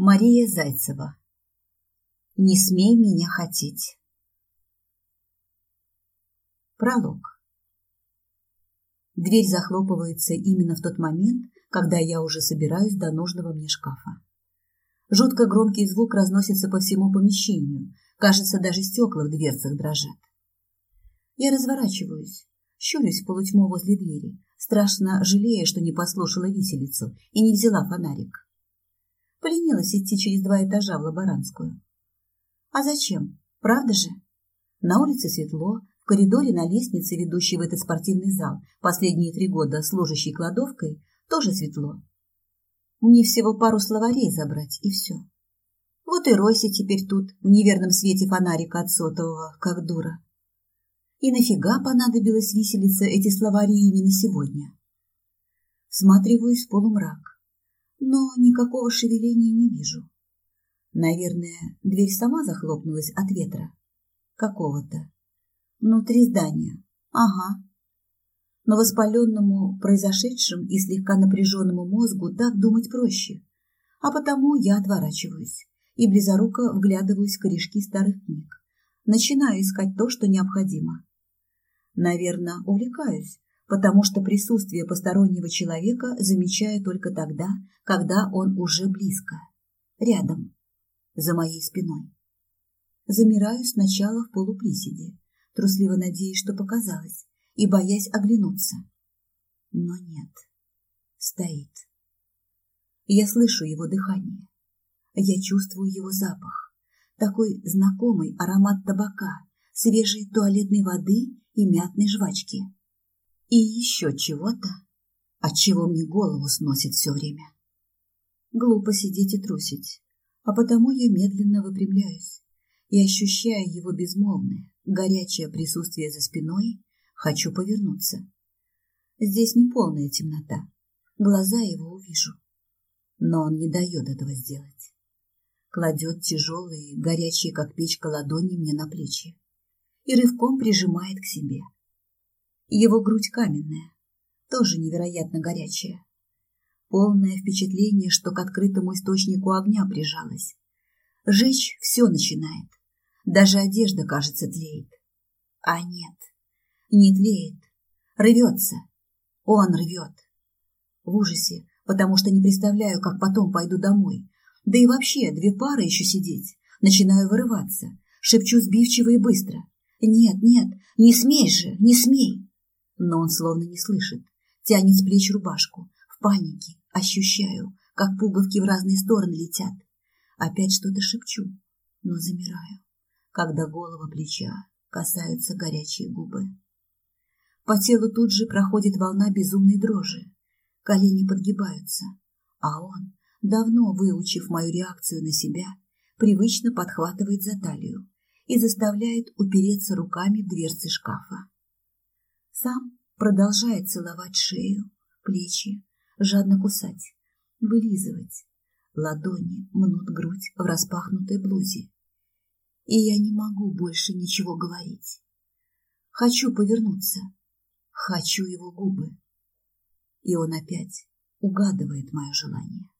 Мария Зайцева. Не смей меня хотеть. Пролог. Дверь захлопывается именно в тот момент, когда я уже собираюсь до нужного мне шкафа. Жутко громкий звук разносится по всему помещению. Кажется, даже стекла в дверцах дрожат. Я разворачиваюсь, щурюсь в полутьму возле двери, страшно жалея, что не послушала виселицу и не взяла фонарик. Поленилась идти через два этажа в Лаборанскую. А зачем? Правда же? На улице светло, в коридоре на лестнице, ведущей в этот спортивный зал, последние три года служащей кладовкой, тоже светло. Мне всего пару словарей забрать, и все. Вот и ройся теперь тут, в неверном свете фонарика от сотового, как дура. И нафига понадобилось виселица эти словари именно сегодня? Всматриваюсь в полумрак но никакого шевеления не вижу. Наверное, дверь сама захлопнулась от ветра. Какого-то. Внутри здания. Ага. Но воспаленному произошедшим и слегка напряженному мозгу так думать проще. А потому я отворачиваюсь и близоруко вглядываюсь в корешки старых книг. Начинаю искать то, что необходимо. Наверное, увлекаюсь, потому что присутствие постороннего человека замечаю только тогда, когда он уже близко, рядом, за моей спиной. Замираю сначала в полуприседе, трусливо надеясь, что показалось, и боясь оглянуться. Но нет, стоит. Я слышу его дыхание, я чувствую его запах, такой знакомый аромат табака, свежей туалетной воды и мятной жвачки. И еще чего-то, от чего мне голову сносит все время. Глупо сидеть и трусить, а потому я медленно выпрямляюсь и, ощущая его безмолвное, горячее присутствие за спиной, хочу повернуться. Здесь не полная темнота, глаза его увижу, но он не дает этого сделать. Кладет тяжелые, горячие, как печка, ладони мне на плечи и рывком прижимает к себе. Его грудь каменная, тоже невероятно горячая. Полное впечатление, что к открытому источнику огня прижалась. Жечь все начинает. Даже одежда, кажется, тлеет. А нет, не тлеет. Рвется. Он рвет. В ужасе, потому что не представляю, как потом пойду домой. Да и вообще, две пары еще сидеть. Начинаю вырываться. Шепчу сбивчиво и быстро. Нет, нет, не смей же, не смей но он словно не слышит, тянет с плеч рубашку. В панике ощущаю, как пуговки в разные стороны летят. Опять что-то шепчу, но замираю, когда голова плеча касаются горячие губы. По телу тут же проходит волна безумной дрожи. Колени подгибаются, а он, давно выучив мою реакцию на себя, привычно подхватывает за талию и заставляет упереться руками в дверцы шкафа. Сам продолжает целовать шею, плечи, жадно кусать, вылизывать. Ладони мнут грудь в распахнутой блузе. И я не могу больше ничего говорить. Хочу повернуться. Хочу его губы. И он опять угадывает мое желание.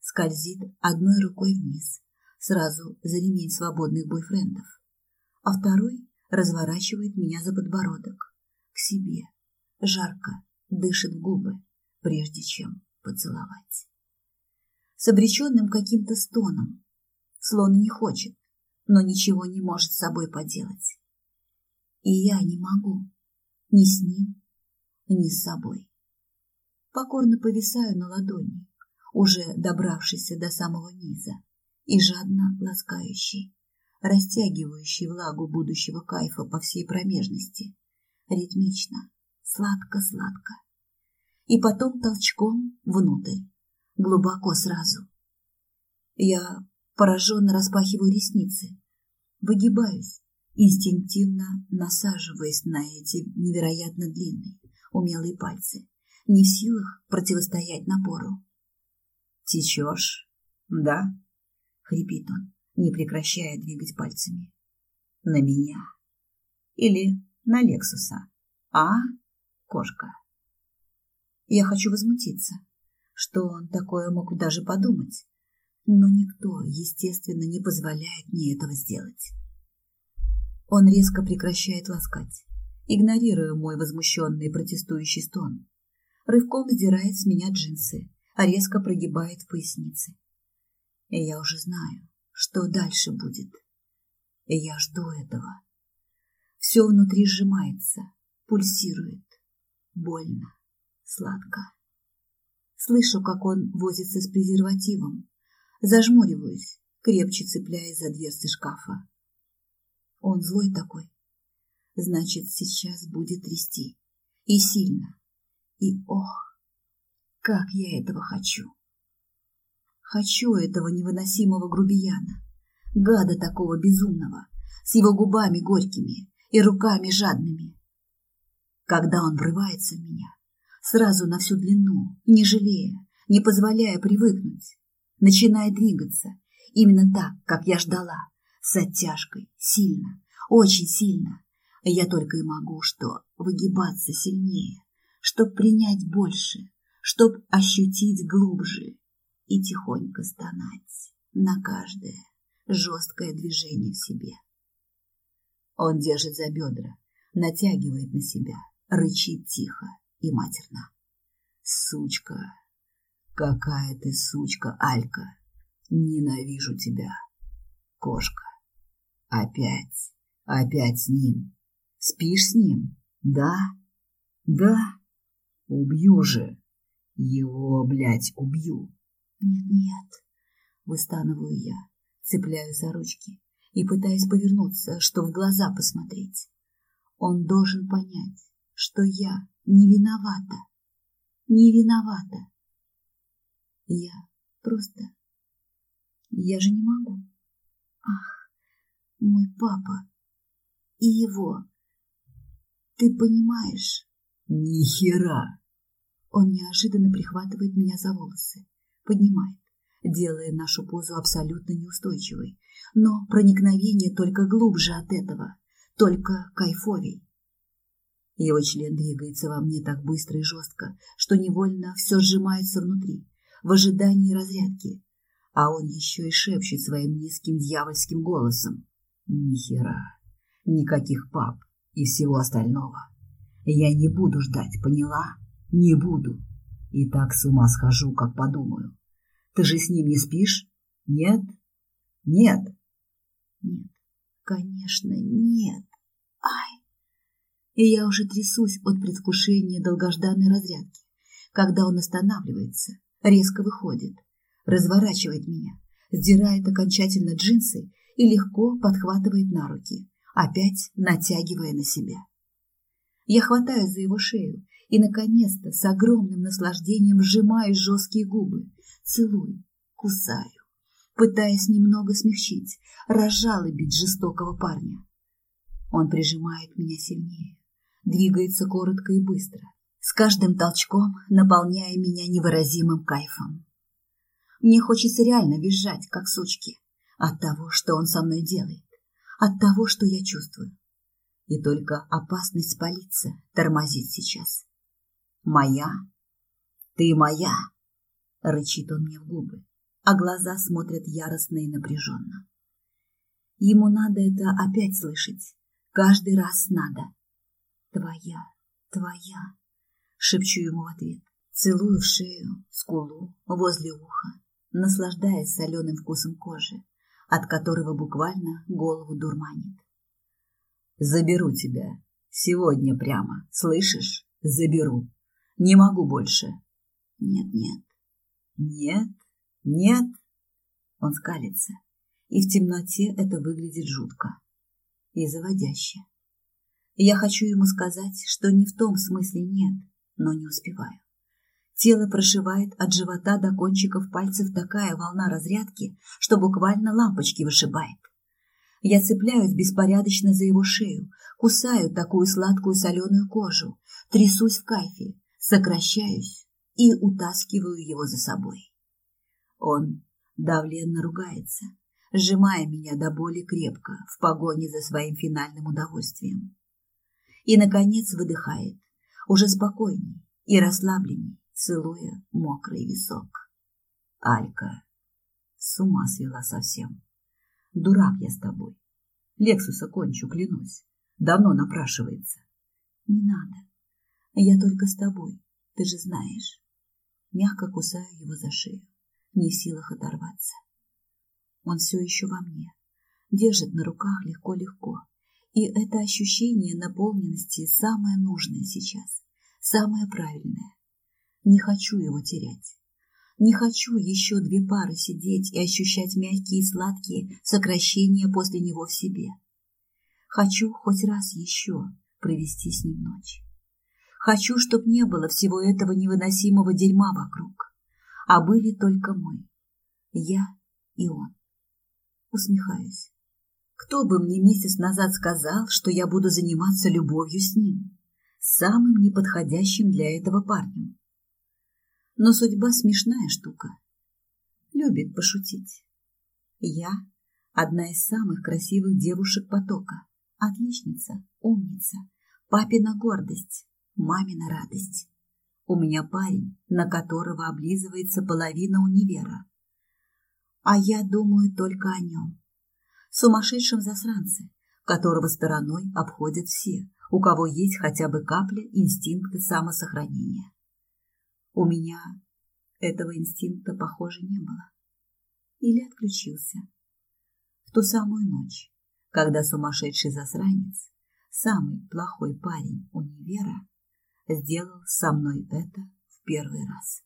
Скользит одной рукой вниз, сразу за ремень свободных бойфрендов, а второй разворачивает меня за подбородок к себе, жарко дышит губы, прежде чем поцеловать. С обреченным каким-то стоном, словно не хочет, но ничего не может с собой поделать. И я не могу ни с ним, ни с собой. Покорно повисаю на ладони, уже добравшийся до самого низа, и жадно ласкающий, растягивающий влагу будущего кайфа по всей промежности, ритмично, сладко-сладко. И потом толчком внутрь, глубоко сразу. Я пораженно распахиваю ресницы, выгибаюсь, инстинктивно насаживаясь на эти невероятно длинные, умелые пальцы, не в силах противостоять напору. «Течешь, да?» — хрипит он, не прекращая двигать пальцами. «На меня. Или на Лексуса. А, кошка. Я хочу возмутиться, что он такое мог даже подумать. но никто, естественно, не позволяет мне этого сделать. Он резко прекращает ласкать, игнорируя мой возмущенный протестующий стон. Рывком сдирает с меня джинсы, а резко прогибает в пояснице. И я уже знаю, что дальше будет. И я жду этого. Все внутри сжимается, пульсирует. Больно, сладко. Слышу, как он возится с презервативом. Зажмуриваюсь, крепче цепляясь за дверцы шкафа. Он злой такой. Значит, сейчас будет трясти. И сильно. И ох, как я этого хочу. Хочу этого невыносимого грубияна, гада такого безумного, с его губами горькими и руками жадными. Когда он врывается в меня, сразу на всю длину, не жалея, не позволяя привыкнуть, начинает двигаться, именно так, как я ждала, с оттяжкой, сильно, очень сильно. Я только и могу что выгибаться сильнее, чтоб принять больше, чтоб ощутить глубже и тихонько стонать на каждое жесткое движение в себе. Он держит за бедра, натягивает на себя, рычит тихо и матерно. Сучка, какая ты сучка, Алька, ненавижу тебя. Кошка, опять, опять с ним. Спишь с ним? Да? Да? Убью же. Его, блядь, убью. Нет-нет, выстанываю я, цепляю за ручки и пытаясь повернуться, чтобы в глаза посмотреть. Он должен понять, что я не виновата. Не виновата. Я просто... Я же не могу. Ах, мой папа и его. Ты понимаешь? Ни хера. Он неожиданно прихватывает меня за волосы, поднимает, делая нашу позу абсолютно неустойчивой. Но проникновение только глубже от этого, только кайфовей. Его член двигается во мне так быстро и жестко, что невольно все сжимается внутри, в ожидании разрядки. А он еще и шепчет своим низким дьявольским голосом. Ни хера, никаких пап и всего остального. Я не буду ждать, поняла? Не буду. И так с ума схожу, как подумаю. Ты же с ним не спишь? Нет? Нет. Нет, конечно, нет. Ай! И я уже трясусь от предвкушения долгожданной разрядки, когда он останавливается, резко выходит, разворачивает меня, сдирает окончательно джинсы и легко подхватывает на руки, опять натягивая на себя. Я хватаю за его шею и, наконец-то, с огромным наслаждением сжимаю жесткие губы, целую, кусаю, пытаясь немного смягчить, разжалобить жестокого парня. Он прижимает меня сильнее, двигается коротко и быстро, с каждым толчком наполняя меня невыразимым кайфом. Мне хочется реально визжать, как сучки, от того, что он со мной делает, от того, что я чувствую. И только опасность спалиться тормозит сейчас. «Моя? Ты моя!» — рычит он мне в губы, а глаза смотрят яростно и напряженно. Ему надо это опять слышать. Каждый раз надо. «Твоя, твоя!» — шепчу ему в ответ. Целую в шею, скулу, возле уха, наслаждаясь соленым вкусом кожи, от которого буквально голову дурманит. «Заберу тебя. Сегодня прямо. Слышишь? Заберу. Не могу больше». «Нет-нет, нет, нет. Он скалится, и в темноте это выглядит жутко и заводяще. Я хочу ему сказать, что не в том смысле нет, но не успеваю. Тело прошивает от живота до кончиков пальцев такая волна разрядки, что буквально лампочки вышибает. Я цепляюсь беспорядочно за его шею, кусаю такую сладкую соленую кожу, трясусь в кайфе, сокращаюсь и утаскиваю его за собой. Он давленно ругается, сжимая меня до боли крепко в погоне за своим финальным удовольствием. И, наконец, выдыхает, уже спокойней и расслабленней, целуя мокрый висок. Алька, С ума свела совсем. Дурак я с тобой. Лексуса кончу, клянусь. Давно напрашивается. Не надо. Я только с тобой, ты же знаешь. Мягко кусаю его за шею, не в силах оторваться. Он все еще во мне, держит на руках легко-легко. И это ощущение наполненности самое нужное сейчас, самое правильное. Не хочу его терять. Не хочу еще две пары сидеть и ощущать мягкие и сладкие сокращения после него в себе. Хочу хоть раз еще провести с ним ночь. Хочу, чтоб не было всего этого невыносимого дерьма вокруг, а были только мы, я и он. Усмехаюсь. Кто бы мне месяц назад сказал, что я буду заниматься любовью с ним, самым неподходящим для этого парнем? Но судьба смешная штука. Любит пошутить. Я одна из самых красивых девушек потока. Отличница, умница, папина гордость, мамина радость. У меня парень, на которого облизывается половина универа. А я думаю только о нем. Сумасшедшем засранце, которого стороной обходят все, у кого есть хотя бы капля инстинкта самосохранения. У меня этого инстинкта, похоже, не было. Или отключился. В ту самую ночь, когда сумасшедший засранец, самый плохой парень универа, сделал со мной это в первый раз.